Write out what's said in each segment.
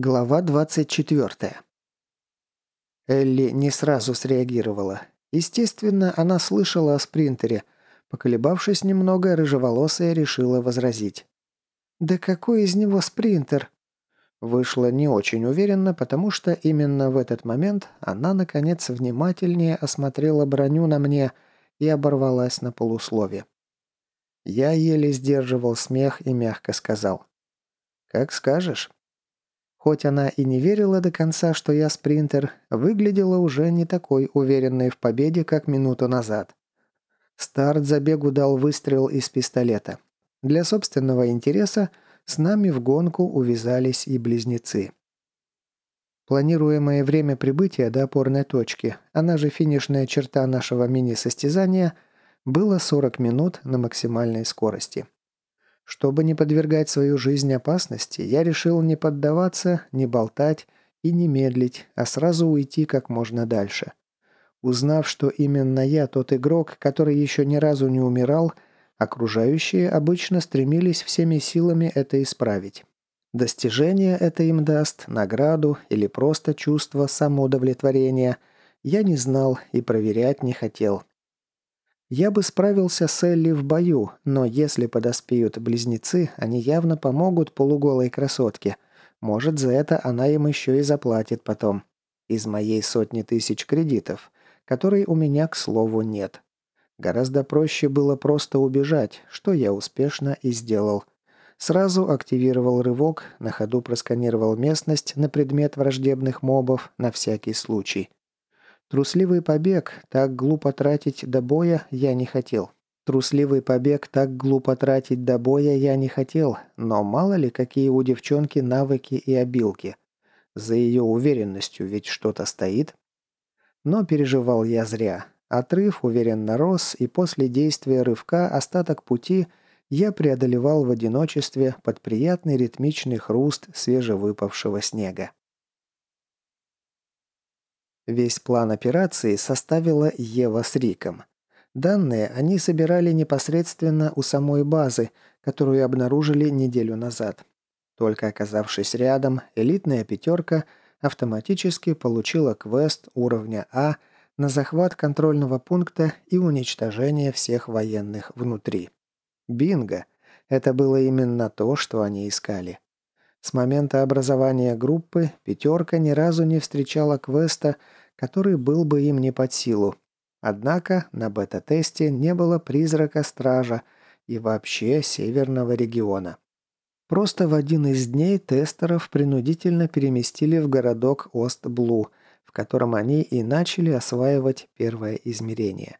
Глава 24. Элли не сразу среагировала. Естественно, она слышала о спринтере. Поколебавшись немного, рыжеволосая решила возразить. «Да какой из него спринтер?» Вышла не очень уверенно, потому что именно в этот момент она, наконец, внимательнее осмотрела броню на мне и оборвалась на полуслове. Я еле сдерживал смех и мягко сказал. «Как скажешь». Хоть она и не верила до конца, что я спринтер, выглядела уже не такой уверенной в победе, как минуту назад. Старт забегу дал выстрел из пистолета. Для собственного интереса с нами в гонку увязались и близнецы. Планируемое время прибытия до опорной точки, она же финишная черта нашего мини-состязания, было 40 минут на максимальной скорости. Чтобы не подвергать свою жизнь опасности, я решил не поддаваться, не болтать и не медлить, а сразу уйти как можно дальше. Узнав, что именно я тот игрок, который еще ни разу не умирал, окружающие обычно стремились всеми силами это исправить. Достижение это им даст, награду или просто чувство самоудовлетворения, я не знал и проверять не хотел. Я бы справился с Элли в бою, но если подоспеют близнецы, они явно помогут полуголой красотке. Может, за это она им еще и заплатит потом. Из моей сотни тысяч кредитов, которой у меня, к слову, нет. Гораздо проще было просто убежать, что я успешно и сделал. Сразу активировал рывок, на ходу просканировал местность на предмет враждебных мобов на всякий случай. Трусливый побег, так глупо тратить до боя я не хотел. Трусливый побег так глупо тратить до боя я не хотел, но мало ли какие у девчонки навыки и обилки. За ее уверенностью ведь что-то стоит. Но переживал я зря. Отрыв уверенно рос, и после действия рывка остаток пути я преодолевал в одиночестве под приятный ритмичный хруст свежевыпавшего снега. Весь план операции составила Ева с Риком. Данные они собирали непосредственно у самой базы, которую обнаружили неделю назад. Только оказавшись рядом, элитная пятерка автоматически получила квест уровня А на захват контрольного пункта и уничтожение всех военных внутри. Бинго! Это было именно то, что они искали. С момента образования группы пятерка ни разу не встречала квеста, который был бы им не под силу. Однако на бета-тесте не было призрака стража и вообще северного региона. Просто в один из дней тестеров принудительно переместили в городок Ост-Блу, в котором они и начали осваивать первое измерение.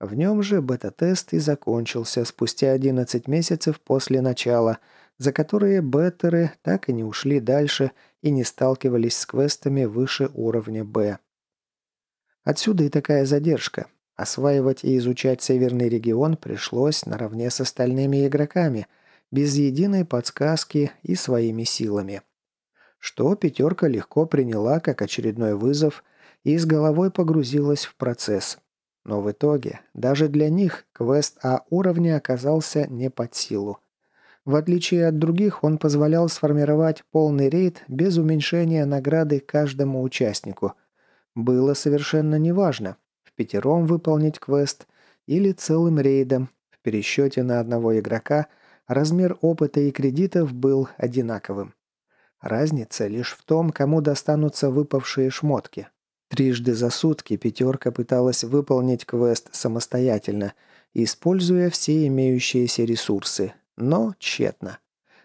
В нем же бета-тест и закончился спустя 11 месяцев после начала, за которые беттеры так и не ушли дальше и не сталкивались с квестами выше уровня «Б». Отсюда и такая задержка. Осваивать и изучать северный регион пришлось наравне с остальными игроками, без единой подсказки и своими силами. Что пятерка легко приняла как очередной вызов и с головой погрузилась в процесс. Но в итоге даже для них квест А уровня оказался не под силу. В отличие от других, он позволял сформировать полный рейд без уменьшения награды каждому участнику – было совершенно неважно, в пятером выполнить квест или целым рейдом. В пересчете на одного игрока размер опыта и кредитов был одинаковым. Разница лишь в том, кому достанутся выпавшие шмотки. Трижды за сутки пятерка пыталась выполнить квест самостоятельно, используя все имеющиеся ресурсы, но тщетно.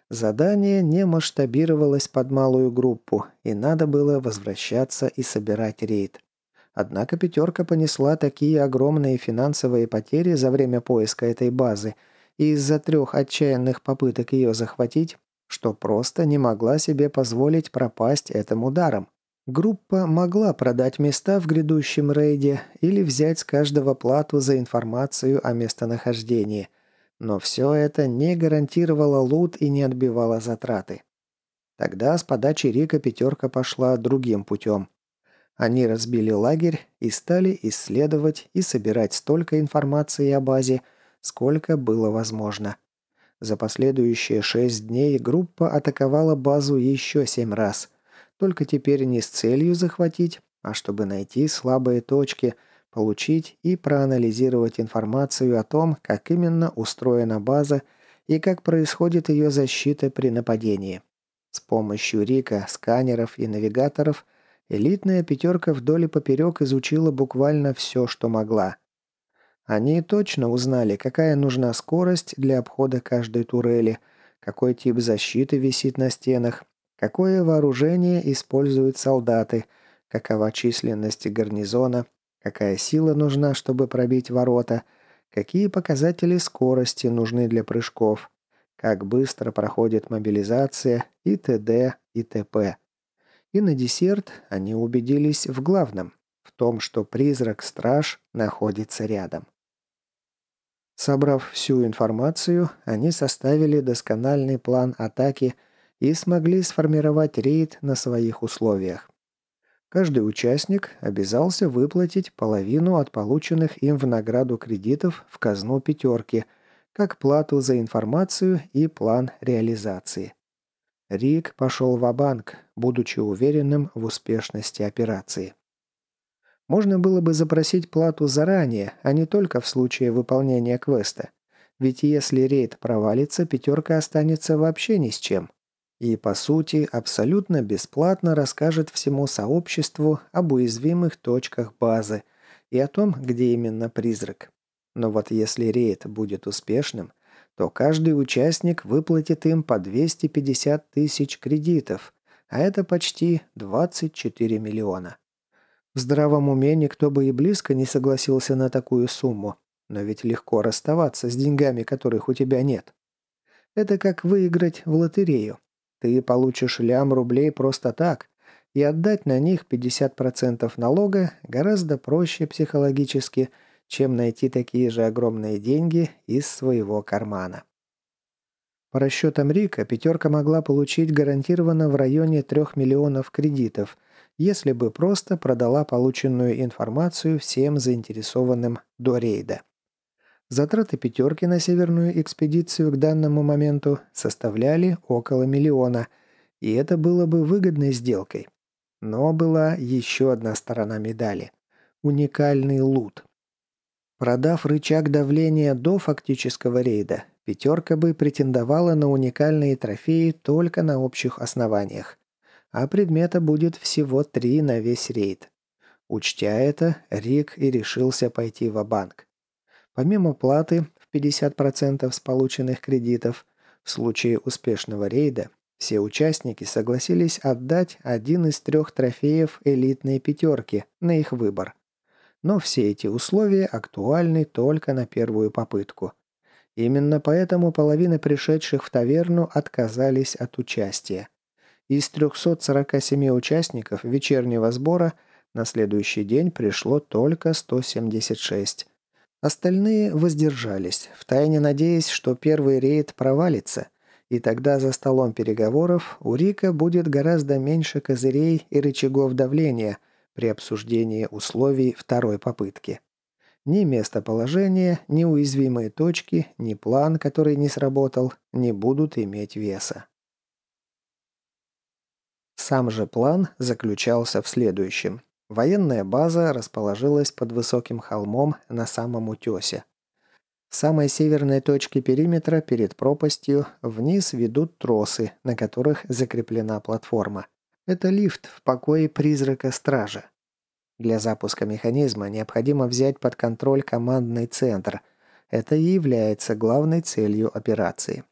Задание не масштабировалось под малую группу, и надо было возвращаться и собирать рейд. Однако пятерка понесла такие огромные финансовые потери за время поиска этой базы и из-за трех отчаянных попыток ее захватить, что просто не могла себе позволить пропасть этим ударом. Группа могла продать места в грядущем рейде или взять с каждого плату за информацию о местонахождении – но все это не гарантировало лут и не отбивало затраты. Тогда с подачи Рика пятерка пошла другим путем. Они разбили лагерь и стали исследовать и собирать столько информации о базе, сколько было возможно. За последующие шесть дней группа атаковала базу еще семь раз, Только теперь не с целью захватить, а чтобы найти слабые точки, получить и проанализировать информацию о том, как именно устроена база и как происходит ее защита при нападении. С помощью Рика, сканеров и навигаторов элитная пятерка вдоль и поперек изучила буквально все, что могла. Они точно узнали, какая нужна скорость для обхода каждой турели, какой тип защиты висит на стенах, какое вооружение используют солдаты, какова численность гарнизона, какая сила нужна, чтобы пробить ворота, какие показатели скорости нужны для прыжков, как быстро проходит мобилизация и т.д. и т.п. И на десерт они убедились в главном – в том, что призрак-страж находится рядом. Собрав всю информацию, они составили доскональный план атаки и смогли сформировать рейд на своих условиях. Каждый участник обязался выплатить половину от полученных им в награду кредитов в казну пятерки – как плату за информацию и план реализации. Рик пошел в банк будучи уверенным в успешности операции. Можно было бы запросить плату заранее, а не только в случае выполнения квеста. Ведь если рейд провалится, пятерка останется вообще ни с чем. И, по сути, абсолютно бесплатно расскажет всему сообществу об уязвимых точках базы и о том, где именно призрак. Но вот если рейд будет успешным, то каждый участник выплатит им по 250 тысяч кредитов, а это почти 24 миллиона. В здравом уме никто бы и близко не согласился на такую сумму, но ведь легко расставаться с деньгами, которых у тебя нет. Это как выиграть в лотерею. Ты получишь лям рублей просто так, и отдать на них 50% налога гораздо проще психологически – чем найти такие же огромные деньги из своего кармана. По расчетам Рика, пятерка могла получить гарантированно в районе 3 миллионов кредитов, если бы просто продала полученную информацию всем заинтересованным до рейда. Затраты пятерки на северную экспедицию к данному моменту составляли около миллиона, и это было бы выгодной сделкой. Но была еще одна сторона медали – уникальный лут. Продав рычаг давления до фактического рейда, пятерка бы претендовала на уникальные трофеи только на общих основаниях. А предмета будет всего три на весь рейд. Учтя это, Рик и решился пойти в банк Помимо платы в 50% с полученных кредитов, в случае успешного рейда, все участники согласились отдать один из трех трофеев элитной пятерки на их выбор. Но все эти условия актуальны только на первую попытку. Именно поэтому половина пришедших в таверну отказались от участия. Из 347 участников вечернего сбора на следующий день пришло только 176. Остальные воздержались, втайне надеясь, что первый рейд провалится, и тогда за столом переговоров у Рика будет гораздо меньше козырей и рычагов давления – при обсуждении условий второй попытки. Ни местоположение, ни уязвимые точки, ни план, который не сработал, не будут иметь веса. Сам же план заключался в следующем. Военная база расположилась под высоким холмом на самом утесе. В самой северной точке периметра перед пропастью вниз ведут тросы, на которых закреплена платформа. Это лифт в покое призрака стража. Для запуска механизма необходимо взять под контроль командный центр. Это и является главной целью операции.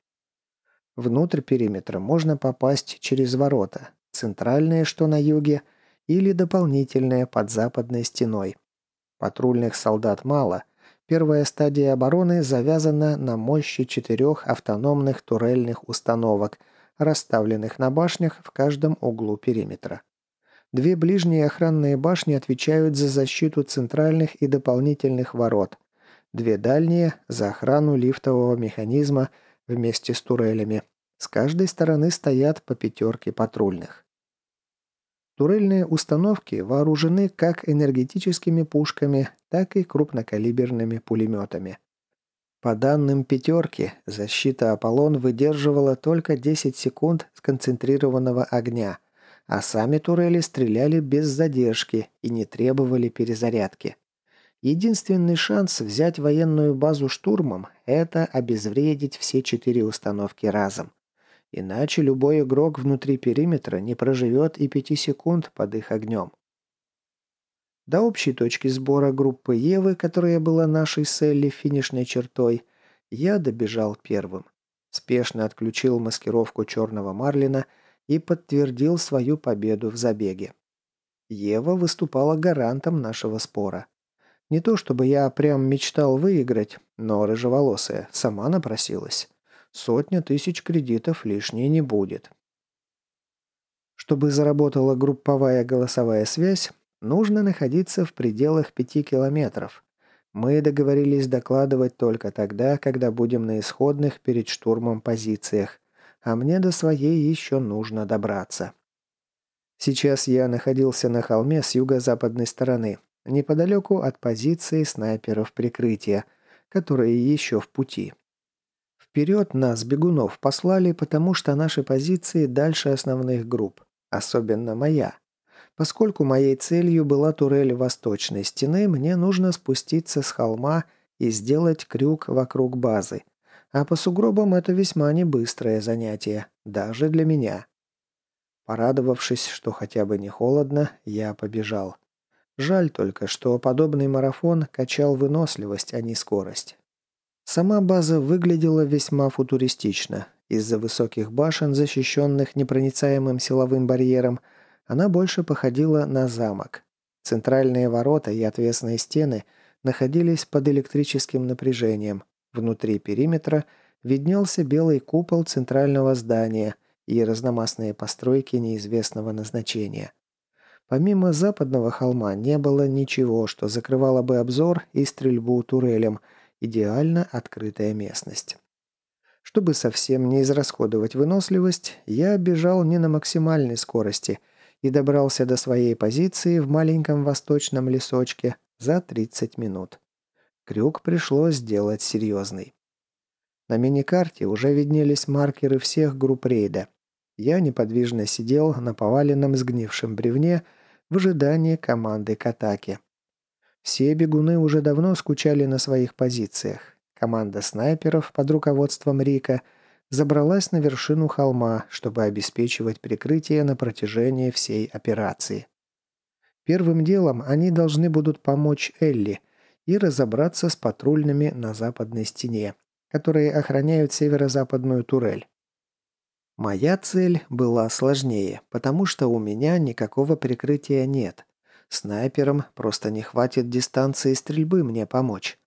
Внутрь периметра можно попасть через ворота, центральные, что на юге, или дополнительные под западной стеной. Патрульных солдат мало. Первая стадия обороны завязана на мощи четырех автономных турельных установок – расставленных на башнях в каждом углу периметра. Две ближние охранные башни отвечают за защиту центральных и дополнительных ворот. Две дальние – за охрану лифтового механизма вместе с турелями. С каждой стороны стоят по пятерке патрульных. Турельные установки вооружены как энергетическими пушками, так и крупнокалиберными пулеметами. По данным «пятерки», защита «Аполлон» выдерживала только 10 секунд сконцентрированного огня, а сами турели стреляли без задержки и не требовали перезарядки. Единственный шанс взять военную базу штурмом – это обезвредить все четыре установки разом. Иначе любой игрок внутри периметра не проживет и пяти секунд под их огнем. До общей точки сбора группы Евы, которая была нашей с Элли финишной чертой, я добежал первым. Спешно отключил маскировку черного Марлина и подтвердил свою победу в забеге. Ева выступала гарантом нашего спора. Не то чтобы я прям мечтал выиграть, но рыжеволосая сама напросилась. Сотня тысяч кредитов лишней не будет. Чтобы заработала групповая голосовая связь, нужно находиться в пределах пяти километров. Мы договорились докладывать только тогда, когда будем на исходных перед штурмом позициях, а мне до своей еще нужно добраться. Сейчас я находился на холме с юго-западной стороны, неподалеку от позиции снайперов прикрытия, которые еще в пути. Вперед нас, бегунов, послали, потому что наши позиции дальше основных групп, особенно моя. Поскольку моей целью была турель восточной стены, мне нужно спуститься с холма и сделать крюк вокруг базы. А по сугробам это весьма небыстрое занятие, даже для меня. Порадовавшись, что хотя бы не холодно, я побежал. Жаль только, что подобный марафон качал выносливость, а не скорость. Сама база выглядела весьма футуристично. Из-за высоких башен, защищенных непроницаемым силовым барьером, она больше походила на замок. Центральные ворота и отвесные стены находились под электрическим напряжением. Внутри периметра виднелся белый купол центрального здания и разномастные постройки неизвестного назначения. Помимо западного холма не было ничего, что закрывало бы обзор и стрельбу турелем, идеально открытая местность. Чтобы совсем не израсходовать выносливость, я бежал не на максимальной скорости и добрался до своей позиции в маленьком восточном лесочке за 30 минут. Крюк пришлось сделать серьезный. На миникарте уже виднелись маркеры всех групп рейда. Я неподвижно сидел на поваленном сгнившем бревне в ожидании команды к атаке. Все бегуны уже давно скучали на своих позициях. Команда снайперов под руководством Рика забралась на вершину холма, чтобы обеспечивать прикрытие на протяжении всей операции. Первым делом они должны будут помочь Элли и разобраться с патрульными на западной стене, которые охраняют северо-западную турель. Моя цель была сложнее, потому что у меня никакого прикрытия нет. Снайперам просто не хватит дистанции стрельбы мне помочь.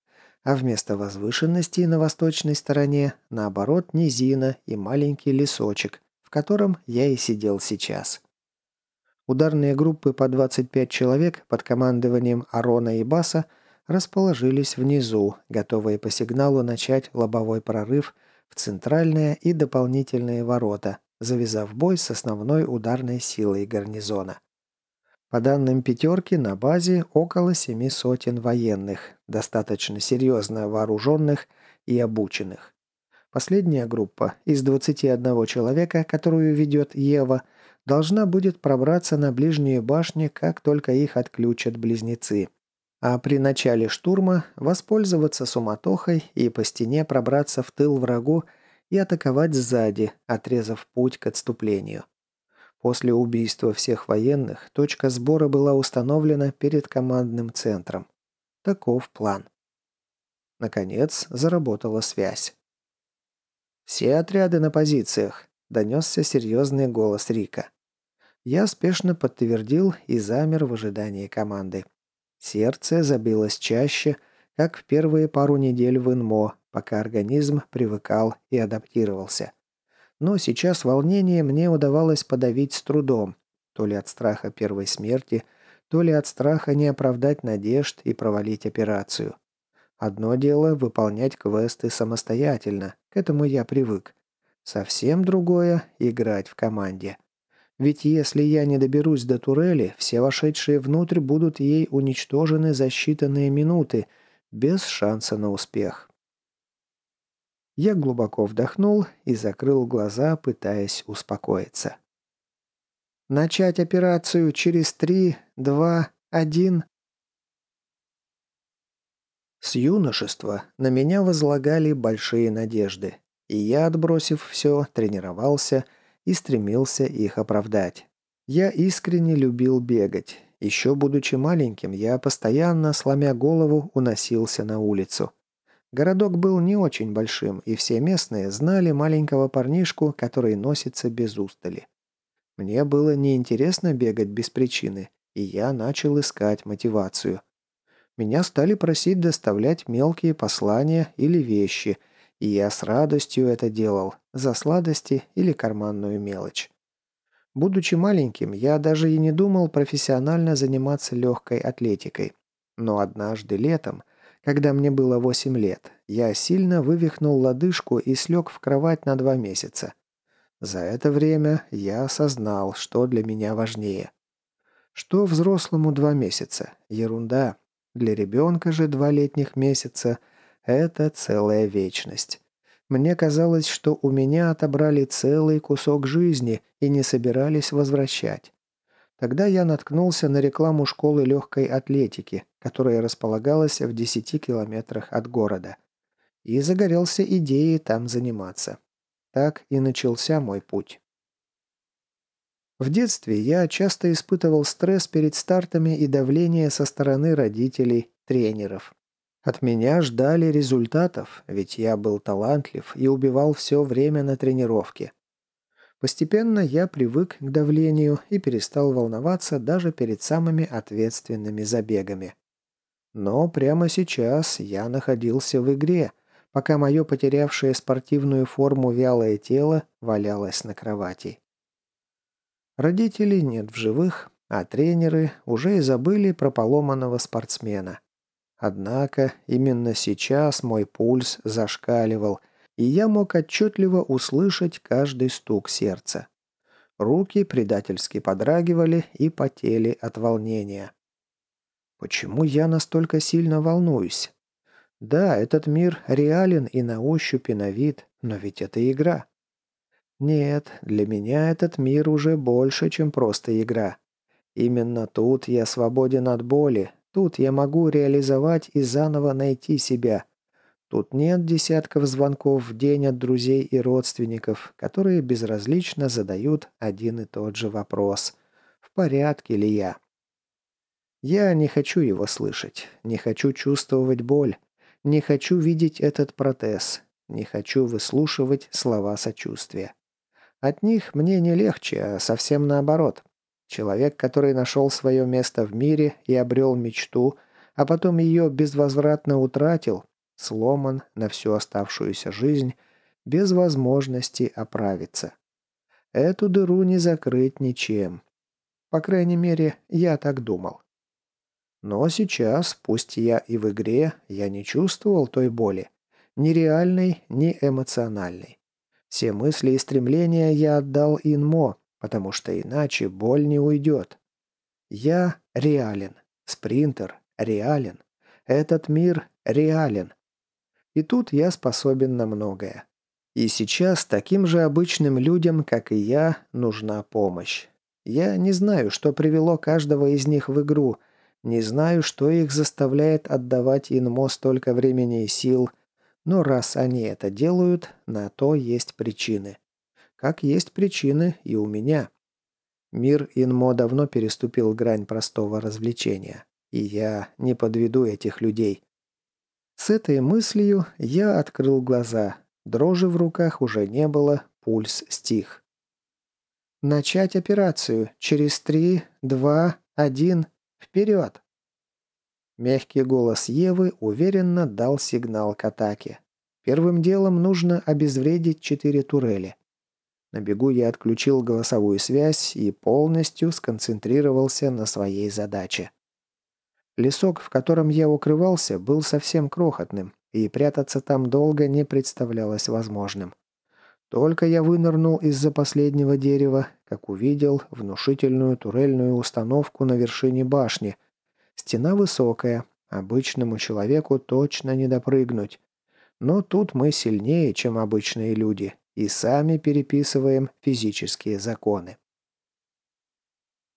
А вместо возвышенности на восточной стороне, наоборот, низина и маленький лесочек, в котором я и сидел сейчас. Ударные группы по 25 человек под командованием Арона и Баса расположились внизу, готовые по сигналу начать лобовой прорыв – в центральные и дополнительные ворота, завязав бой с основной ударной силой гарнизона. По данным «пятерки», на базе около семи сотен военных, достаточно серьезно вооруженных и обученных. Последняя группа из 21 человека, которую ведет Ева, должна будет пробраться на ближние башни, как только их отключат близнецы – а при начале штурма воспользоваться суматохой и по стене пробраться в тыл врагу и атаковать сзади, отрезав путь к отступлению. После убийства всех военных точка сбора была установлена перед командным центром. Таков план. Наконец, заработала связь. «Все отряды на позициях», – донесся серьезный голос Рика. Я спешно подтвердил и замер в ожидании команды. Сердце забилось чаще, как в первые пару недель в ИНМО, пока организм привыкал и адаптировался. Но сейчас волнение мне удавалось подавить с трудом, то ли от страха первой смерти, то ли от страха не оправдать надежд и провалить операцию. Одно дело выполнять квесты самостоятельно, к этому я привык. Совсем другое – играть в команде. Ведь если я не доберусь до турели, все вошедшие внутрь будут ей уничтожены за считанные минуты, без шанса на успех. Я глубоко вдохнул и закрыл глаза, пытаясь успокоиться. Начать операцию через три, два, один. С юношества на меня возлагали большие надежды, и я, отбросив все, тренировался и стремился их оправдать. Я искренне любил бегать. Еще будучи маленьким, я постоянно, сломя голову, уносился на улицу. Городок был не очень большим, и все местные знали маленького парнишку, который носится без устали. Мне было неинтересно бегать без причины, и я начал искать мотивацию – меня стали просить доставлять мелкие послания или вещи, и я с радостью это делал, за сладости или карманную мелочь. Будучи маленьким, я даже и не думал профессионально заниматься легкой атлетикой. Но однажды летом, когда мне было 8 лет, я сильно вывихнул лодыжку и слег в кровать на два месяца. За это время я осознал, что для меня важнее. Что взрослому два месяца? Ерунда. Для ребенка же два летних месяца – это целая вечность. Мне казалось, что у меня отобрали целый кусок жизни и не собирались возвращать. Тогда я наткнулся на рекламу школы легкой атлетики, которая располагалась в 10 километрах от города. И загорелся идеей там заниматься. Так и начался мой путь. В детстве я часто испытывал стресс перед стартами и давление со стороны родителей, тренеров. От меня ждали результатов, ведь я был талантлив и убивал все время на тренировке. Постепенно я привык к давлению и перестал волноваться даже перед самыми ответственными забегами. Но прямо сейчас я находился в игре, пока мое потерявшее спортивную форму вялое тело валялось на кровати. Родителей нет в живых, а тренеры уже и забыли про поломанного спортсмена. Однако именно сейчас мой пульс зашкаливал, и я мог отчетливо услышать каждый стук сердца. Руки предательски подрагивали и потели от волнения. Почему я настолько сильно волнуюсь? Да, этот мир реален и на ощупь, и на вид, но ведь это игра. Нет, для меня этот мир уже больше, чем просто игра. Именно тут я свободен от боли, тут я могу реализовать и заново найти себя. Тут нет десятков звонков в день от друзей и родственников, которые безразлично задают один и тот же вопрос. В порядке ли я? Я не хочу его слышать, не хочу чувствовать боль, не хочу видеть этот протез, не хочу выслушивать слова сочувствия. От них мне не легче, а совсем наоборот. Человек, который нашел свое место в мире и обрел мечту, а потом ее безвозвратно утратил, сломан на всю оставшуюся жизнь, без возможности оправиться. Эту дыру не закрыть ничем. По крайней мере, я так думал. Но сейчас, пусть я и в игре, я не чувствовал той боли. Ни реальной, ни эмоциональной. Все мысли и стремления я отдал Инмо, потому что иначе боль не уйдет. Я реален. Спринтер реален. Этот мир реален. И тут я способен на многое. И сейчас таким же обычным людям, как и я, нужна помощь. Я не знаю, что привело каждого из них в игру, не знаю, что их заставляет отдавать Инмо столько времени и сил – но раз они это делают, на то есть причины. Как есть причины и у меня. Мир Инмо давно переступил грань простого развлечения. И я не подведу этих людей. С этой мыслью я открыл глаза. Дрожи в руках уже не было, пульс стих. «Начать операцию. Через три, два, один. Вперед!» Мягкий голос Евы уверенно дал сигнал к атаке. Первым делом нужно обезвредить четыре турели. На бегу я отключил голосовую связь и полностью сконцентрировался на своей задаче. Лесок, в котором я укрывался, был совсем крохотным, и прятаться там долго не представлялось возможным. Только я вынырнул из-за последнего дерева, как увидел внушительную турельную установку на вершине башни – Стена высокая, обычному человеку точно не допрыгнуть. Но тут мы сильнее, чем обычные люди, и сами переписываем физические законы.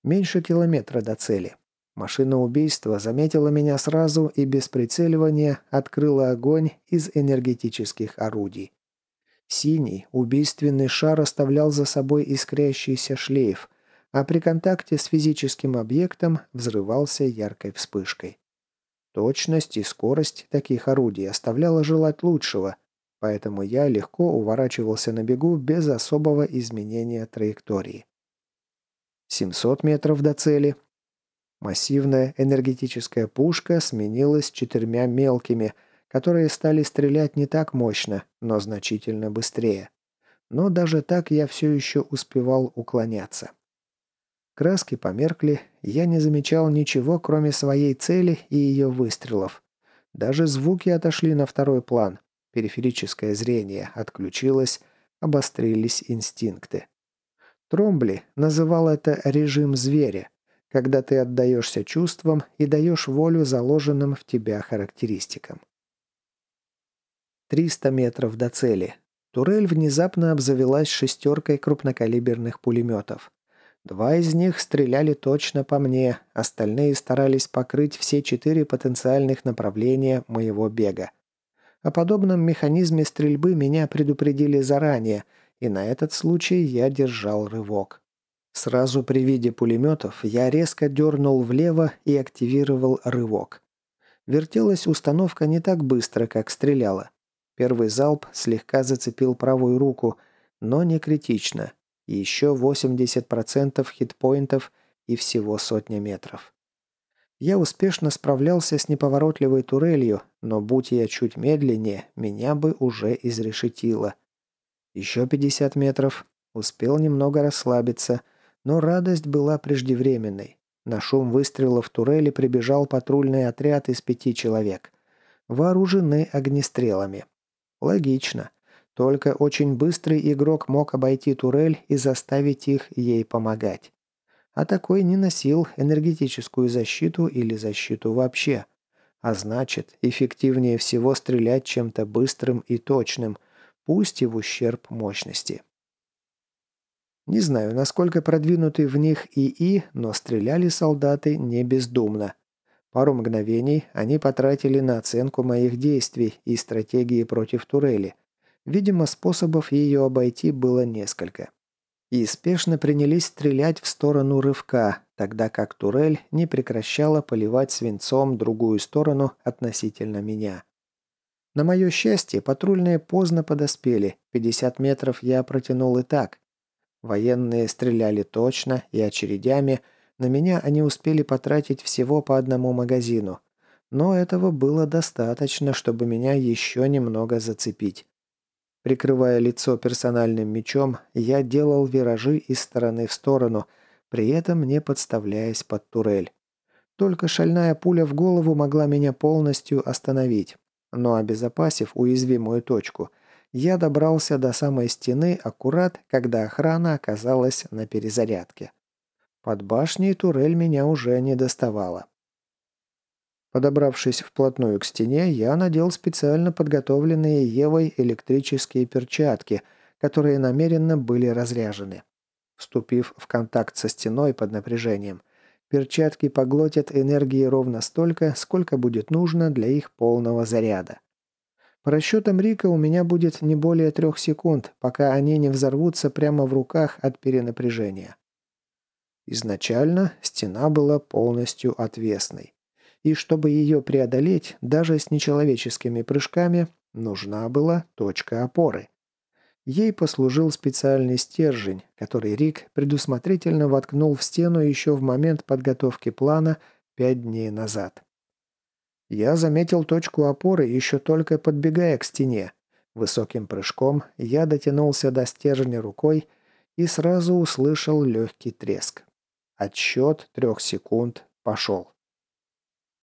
Меньше километра до цели. Машина убийства заметила меня сразу и без прицеливания открыла огонь из энергетических орудий. Синий, убийственный шар оставлял за собой искрящийся шлейф, а при контакте с физическим объектом взрывался яркой вспышкой. Точность и скорость таких орудий оставляла желать лучшего, поэтому я легко уворачивался на бегу без особого изменения траектории. 700 метров до цели. Массивная энергетическая пушка сменилась четырьмя мелкими, которые стали стрелять не так мощно, но значительно быстрее. Но даже так я все еще успевал уклоняться. Краски померкли, я не замечал ничего, кроме своей цели и ее выстрелов. Даже звуки отошли на второй план. Периферическое зрение отключилось, обострились инстинкты. Тромбли называл это «режим зверя», когда ты отдаешься чувствам и даешь волю заложенным в тебя характеристикам. 300 метров до цели. Турель внезапно обзавелась шестеркой крупнокалиберных пулеметов. Два из них стреляли точно по мне, остальные старались покрыть все четыре потенциальных направления моего бега. О подобном механизме стрельбы меня предупредили заранее, и на этот случай я держал рывок. Сразу при виде пулеметов я резко дернул влево и активировал рывок. Вертелась установка не так быстро, как стреляла. Первый залп слегка зацепил правую руку, но не критично. Еще 80% хитпоинтов и всего сотня метров. Я успешно справлялся с неповоротливой турелью, но будь я чуть медленнее, меня бы уже изрешетило. Еще 50 метров. Успел немного расслабиться, но радость была преждевременной. На шум выстрелов турели прибежал патрульный отряд из пяти человек. Вооружены огнестрелами. Логично. Только очень быстрый игрок мог обойти турель и заставить их ей помогать а такой не носил энергетическую защиту или защиту вообще. А значит, эффективнее всего стрелять чем-то быстрым и точным, пусть и в ущерб мощности. Не знаю, насколько продвинуты в них ИИ, но стреляли солдаты не бездумно. Пару мгновений они потратили на оценку моих действий и стратегии против турели. Видимо, способов ее обойти было несколько и спешно принялись стрелять в сторону рывка, тогда как турель не прекращала поливать свинцом другую сторону относительно меня. На мое счастье, патрульные поздно подоспели, 50 метров я протянул и так. Военные стреляли точно и очередями, на меня они успели потратить всего по одному магазину. Но этого было достаточно, чтобы меня еще немного зацепить. Прикрывая лицо персональным мечом, я делал виражи из стороны в сторону, при этом не подставляясь под турель. Только шальная пуля в голову могла меня полностью остановить. Но обезопасив уязвимую точку, я добрался до самой стены аккурат, когда охрана оказалась на перезарядке. Под башней турель меня уже не доставала. Подобравшись вплотную к стене, я надел специально подготовленные Евой электрические перчатки, которые намеренно были разряжены. Вступив в контакт со стеной под напряжением, перчатки поглотят энергии ровно столько, сколько будет нужно для их полного заряда. По расчетам Рика у меня будет не более трех секунд, пока они не взорвутся прямо в руках от перенапряжения. Изначально стена была полностью отвесной и чтобы ее преодолеть, даже с нечеловеческими прыжками, нужна была точка опоры. Ей послужил специальный стержень, который Рик предусмотрительно воткнул в стену еще в момент подготовки плана пять дней назад. Я заметил точку опоры, еще только подбегая к стене. Высоким прыжком я дотянулся до стержня рукой и сразу услышал легкий треск. Отсчет трех секунд пошел.